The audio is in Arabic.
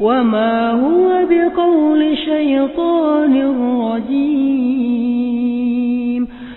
وما هو بقول شيطان